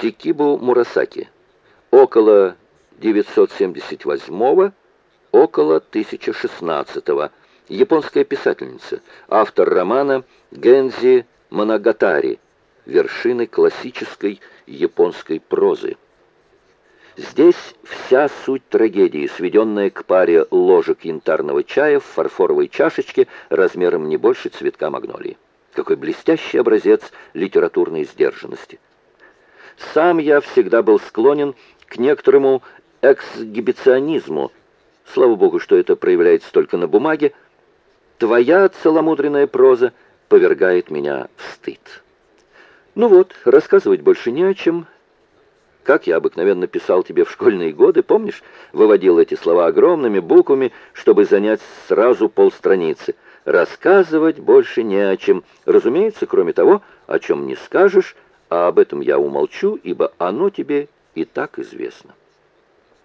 Сикибу Мурасаки. Около 978 около 1016 -го. Японская писательница, автор романа Гензи Моногатари «Вершины классической японской прозы». Здесь вся суть трагедии, сведенная к паре ложек янтарного чая в фарфоровой чашечке размером не больше цветка магнолии. Какой блестящий образец литературной сдержанности. Сам я всегда был склонен к некоторому эксгибиционизму. Слава богу, что это проявляется только на бумаге. Твоя целомудренная проза повергает меня в стыд. Ну вот, рассказывать больше не о чем. Как я обыкновенно писал тебе в школьные годы, помнишь? Выводил эти слова огромными буквами, чтобы занять сразу полстраницы. Рассказывать больше не о чем. Разумеется, кроме того, о чем не скажешь, а об этом я умолчу, ибо оно тебе и так известно.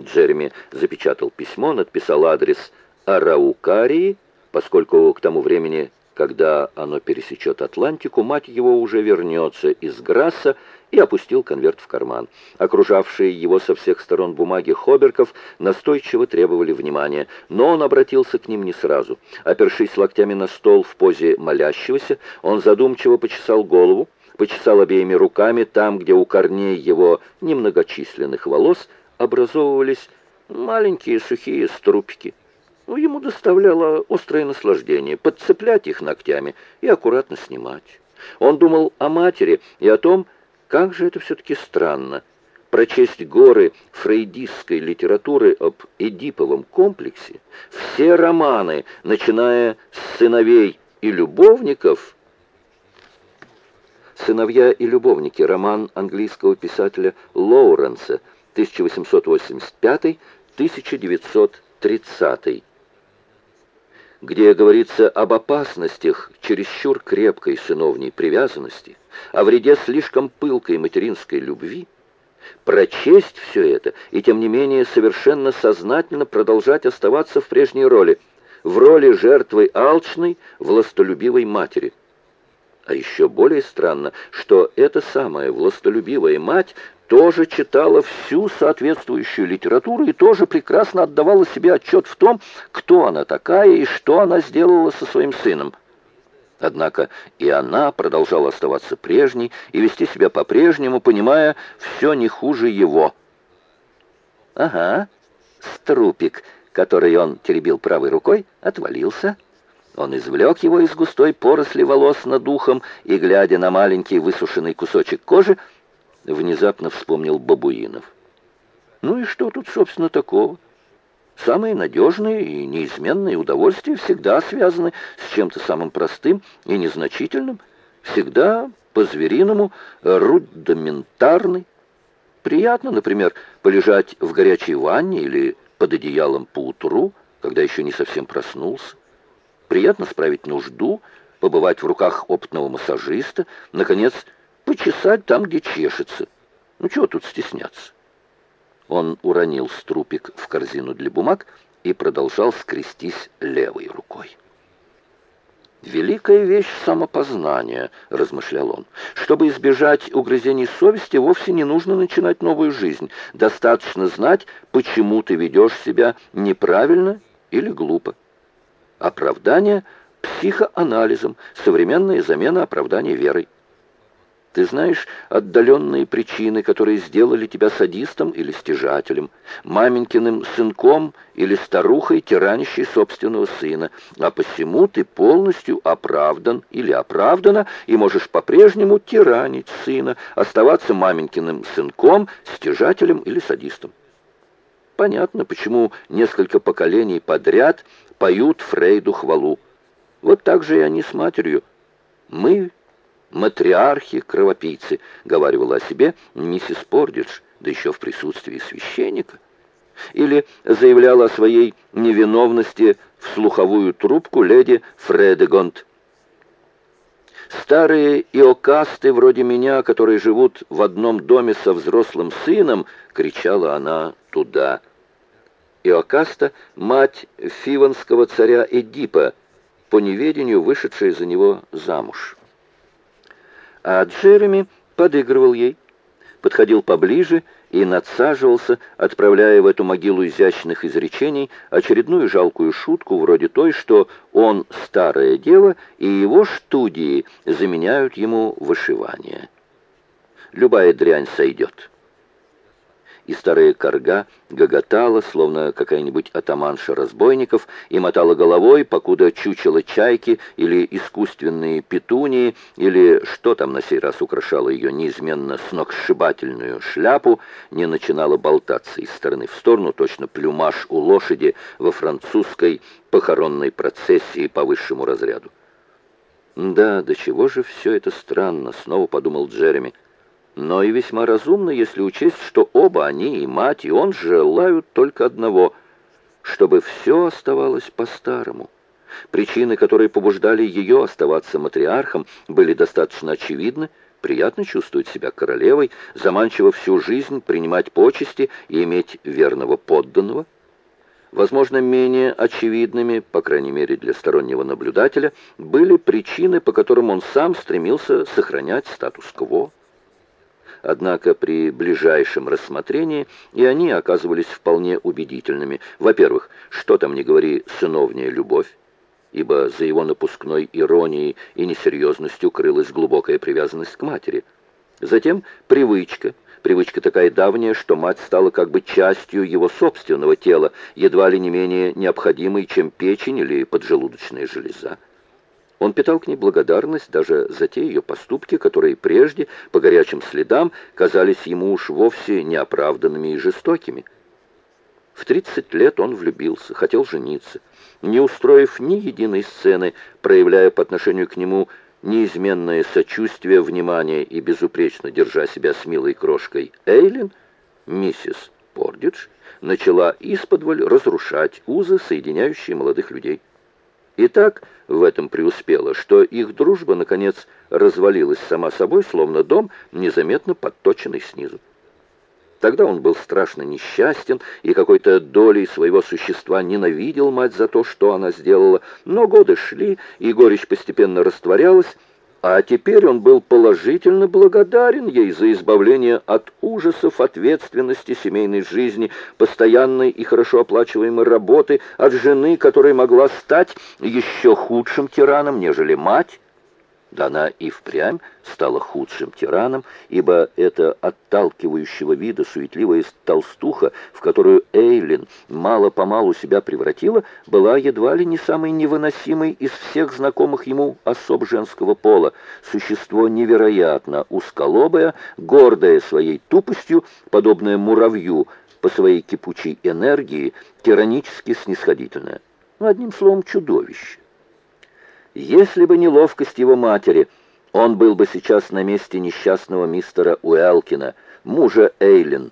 Джереми запечатал письмо, надписал адрес Араукарии, поскольку к тому времени, когда оно пересечет Атлантику, мать его уже вернется из Грасса и опустил конверт в карман. Окружавшие его со всех сторон бумаги Хоберков настойчиво требовали внимания, но он обратился к ним не сразу. Опершись локтями на стол в позе молящегося, он задумчиво почесал голову, почесал обеими руками там, где у корней его немногочисленных волос образовывались маленькие сухие струпики. Ну, ему доставляло острое наслаждение подцеплять их ногтями и аккуратно снимать. Он думал о матери и о том, как же это все-таки странно, прочесть горы фрейдистской литературы об Эдиповом комплексе, все романы, начиная с сыновей и любовников, «Сыновья и любовники» роман английского писателя Лоуренса – 1885-1930, где говорится об опасностях чересчур крепкой сыновней привязанности, о вреде слишком пылкой материнской любви, прочесть все это и, тем не менее, совершенно сознательно продолжать оставаться в прежней роли, в роли жертвы алчной, властолюбивой матери. А еще более странно, что эта самая властолюбивая мать тоже читала всю соответствующую литературу и тоже прекрасно отдавала себе отчет в том, кто она такая и что она сделала со своим сыном. Однако и она продолжала оставаться прежней и вести себя по-прежнему, понимая все не хуже его. Ага, струпик, который он теребил правой рукой, отвалился. Он извлек его из густой поросли волос над ухом и, глядя на маленький высушенный кусочек кожи, внезапно вспомнил бабуинов. Ну и что тут, собственно, такого? Самые надежные и неизменные удовольствия всегда связаны с чем-то самым простым и незначительным, всегда по-звериному рудиментарный. Приятно, например, полежать в горячей ванне или под одеялом по утру, когда еще не совсем проснулся. Приятно справить нужду, побывать в руках опытного массажиста, наконец, почесать там, где чешется. Ну, чего тут стесняться? Он уронил струпик в корзину для бумаг и продолжал скрестись левой рукой. «Великая вещь самопознания», — размышлял он. «Чтобы избежать угрызений совести, вовсе не нужно начинать новую жизнь. Достаточно знать, почему ты ведешь себя неправильно или глупо. Оправдание психоанализом, современная замена оправдания верой. Ты знаешь отдаленные причины, которые сделали тебя садистом или стяжателем, маменькиным сынком или старухой, тиранящей собственного сына, а посему ты полностью оправдан или оправдана и можешь по-прежнему тиранить сына, оставаться маменькиным сынком, стяжателем или садистом. Понятно, почему несколько поколений подряд поют Фрейду хвалу. Вот так же и они с матерью. Мы матриархи-кровопийцы, говаривала о себе миссис Пордидж, да еще в присутствии священника. Или заявляла о своей невиновности в слуховую трубку леди Фредегонт. Старые иокасты вроде меня, которые живут в одном доме со взрослым сыном, кричала она туда. Иокаста — мать фиванского царя Эдипа, по неведению вышедшая за него замуж а Джереми подыгрывал ей. подходил поближе и надсаживался, отправляя в эту могилу изящных изречений очередную жалкую шутку, вроде той, что он старая дева, и его студии заменяют ему вышивание. Любая дрянь сойдет и старая корга гоготала, словно какая-нибудь атаманша разбойников, и мотала головой, покуда чучело чайки или искусственные петунии, или что там на сей раз украшало ее неизменно сногсшибательную шляпу, не начинала болтаться из стороны в сторону, точно плюмаж у лошади во французской похоронной процессии по высшему разряду. «Да, до чего же все это странно», — снова подумал Джереми но и весьма разумно, если учесть, что оба они, и мать, и он, желают только одного, чтобы все оставалось по-старому. Причины, которые побуждали ее оставаться матриархом, были достаточно очевидны, приятно чувствовать себя королевой, заманчиво всю жизнь принимать почести и иметь верного подданного. Возможно, менее очевидными, по крайней мере для стороннего наблюдателя, были причины, по которым он сам стремился сохранять статус-кво. Однако при ближайшем рассмотрении и они оказывались вполне убедительными. Во-первых, что там не говори, сыновняя любовь, ибо за его напускной иронией и несерьезностью крылась глубокая привязанность к матери. Затем привычка, привычка такая давняя, что мать стала как бы частью его собственного тела, едва ли не менее необходимой, чем печень или поджелудочная железа. Он питал к ней благодарность даже за те ее поступки, которые прежде, по горячим следам, казались ему уж вовсе неоправданными и жестокими. В 30 лет он влюбился, хотел жениться, не устроив ни единой сцены, проявляя по отношению к нему неизменное сочувствие, внимание и безупречно держа себя с милой крошкой Эйлин, миссис Пордидж начала исподволь разрушать узы, соединяющие молодых людей. И так в этом преуспела, что их дружба, наконец, развалилась сама собой, словно дом, незаметно подточенный снизу. Тогда он был страшно несчастен и какой-то долей своего существа ненавидел мать за то, что она сделала, но годы шли, и горечь постепенно растворялась, а теперь он был положительно благодарен ей за избавление от ужасов ответственности семейной жизни, постоянной и хорошо оплачиваемой работы, от жены, которая могла стать еще худшим тираном, нежели мать, да она и впрямь стала худшим тираном, ибо эта отталкивающего вида суетливая толстуха, в которую Эйлин мало-помалу себя превратила, была едва ли не самой невыносимой из всех знакомых ему особ женского пола. Существо невероятно узколобое, гордое своей тупостью, подобное муравью, по своей кипучей энергии, тиранически снисходительное. Ну, одним словом, чудовище. Если бы не ловкость его матери, он был бы сейчас на месте несчастного мистера Уэлкина, мужа Эйлин,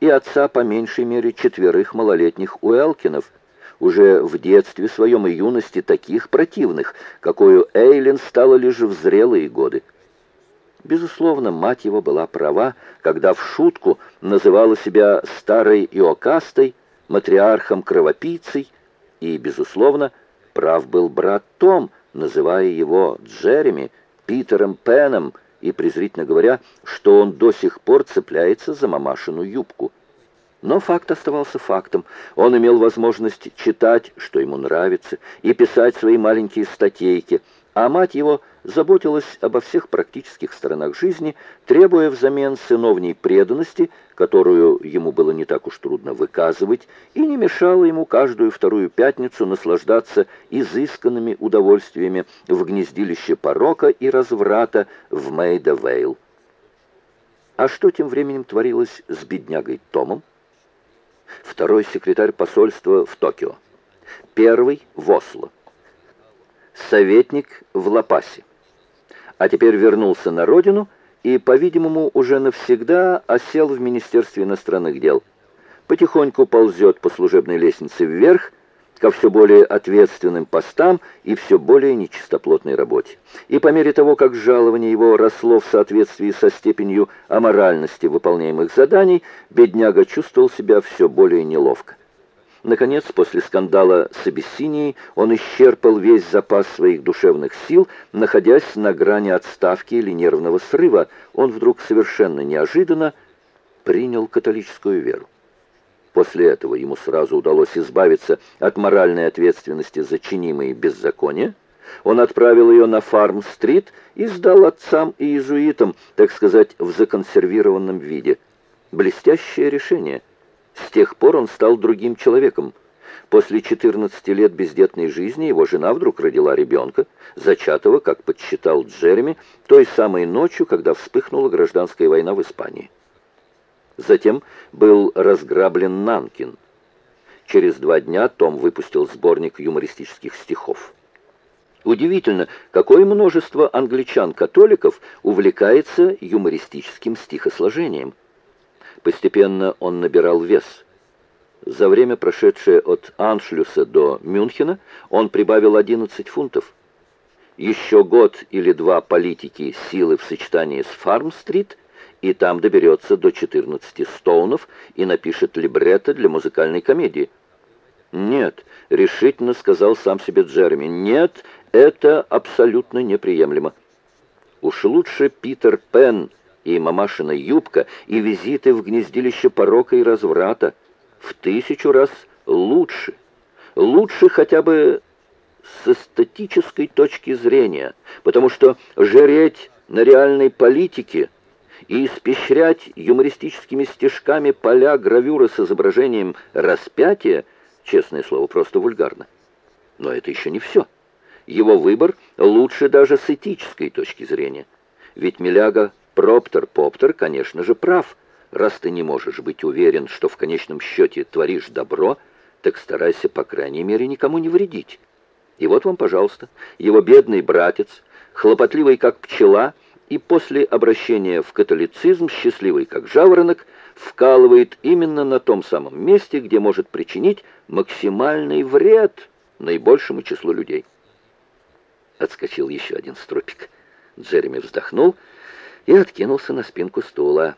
и отца по меньшей мере четверых малолетних Уэлкинов, уже в детстве своем и юности таких противных, какую Эйлин стала лишь в зрелые годы. Безусловно, мать его была права, когда в шутку называла себя старой Иокастой, матриархом-кровопийцей, и, безусловно, прав был брат Том, называя его Джереми, Питером Пеном и презрительно говоря, что он до сих пор цепляется за мамашину юбку. Но факт оставался фактом. Он имел возможность читать, что ему нравится, и писать свои маленькие статейки – а мать его заботилась обо всех практических сторонах жизни, требуя взамен сыновней преданности, которую ему было не так уж трудно выказывать, и не мешала ему каждую вторую пятницу наслаждаться изысканными удовольствиями в гнездилище порока и разврата в Мейда-Вейл. А что тем временем творилось с беднягой Томом? Второй секретарь посольства в Токио. Первый в Осло советник в Лапасе. А теперь вернулся на родину и, по-видимому, уже навсегда осел в Министерстве иностранных дел. Потихоньку ползет по служебной лестнице вверх, ко все более ответственным постам и все более нечистоплотной работе. И по мере того, как жалование его росло в соответствии со степенью аморальности выполняемых заданий, бедняга чувствовал себя все более неловко. Наконец, после скандала с Абиссинией, он исчерпал весь запас своих душевных сил, находясь на грани отставки или нервного срыва. Он вдруг совершенно неожиданно принял католическую веру. После этого ему сразу удалось избавиться от моральной ответственности за чинимые беззакония. Он отправил ее на Фарм-стрит и сдал отцам и иезуитам, так сказать, в законсервированном виде. Блестящее решение. С тех пор он стал другим человеком. После 14 лет бездетной жизни его жена вдруг родила ребенка, зачатого, как подсчитал Джереми, той самой ночью, когда вспыхнула гражданская война в Испании. Затем был разграблен Нанкин. Через два дня Том выпустил сборник юмористических стихов. Удивительно, какое множество англичан-католиков увлекается юмористическим стихосложением. Постепенно он набирал вес – за время, прошедшее от Аншлюса до Мюнхена, он прибавил 11 фунтов. Еще год или два политики силы в сочетании с Фарм-стрит, и там доберется до 14 стоунов и напишет либретто для музыкальной комедии. «Нет», — решительно сказал сам себе Джереми, — «нет, это абсолютно неприемлемо. Уж лучше Питер Пен и мамашина юбка, и визиты в гнездилище порока и разврата, в тысячу раз лучше. Лучше хотя бы с эстетической точки зрения, потому что жереть на реальной политике и испещрять юмористическими стежками поля гравюры с изображением распятия, честное слово, просто вульгарно. Но это еще не все. Его выбор лучше даже с этической точки зрения. Ведь Миляга Проптер-Поптер, конечно же, прав – Раз ты не можешь быть уверен, что в конечном счете творишь добро, так старайся, по крайней мере, никому не вредить. И вот вам, пожалуйста, его бедный братец, хлопотливый как пчела, и после обращения в католицизм, счастливый как жаворонок, вкалывает именно на том самом месте, где может причинить максимальный вред наибольшему числу людей. Отскочил еще один стропик. Джереми вздохнул и откинулся на спинку стула.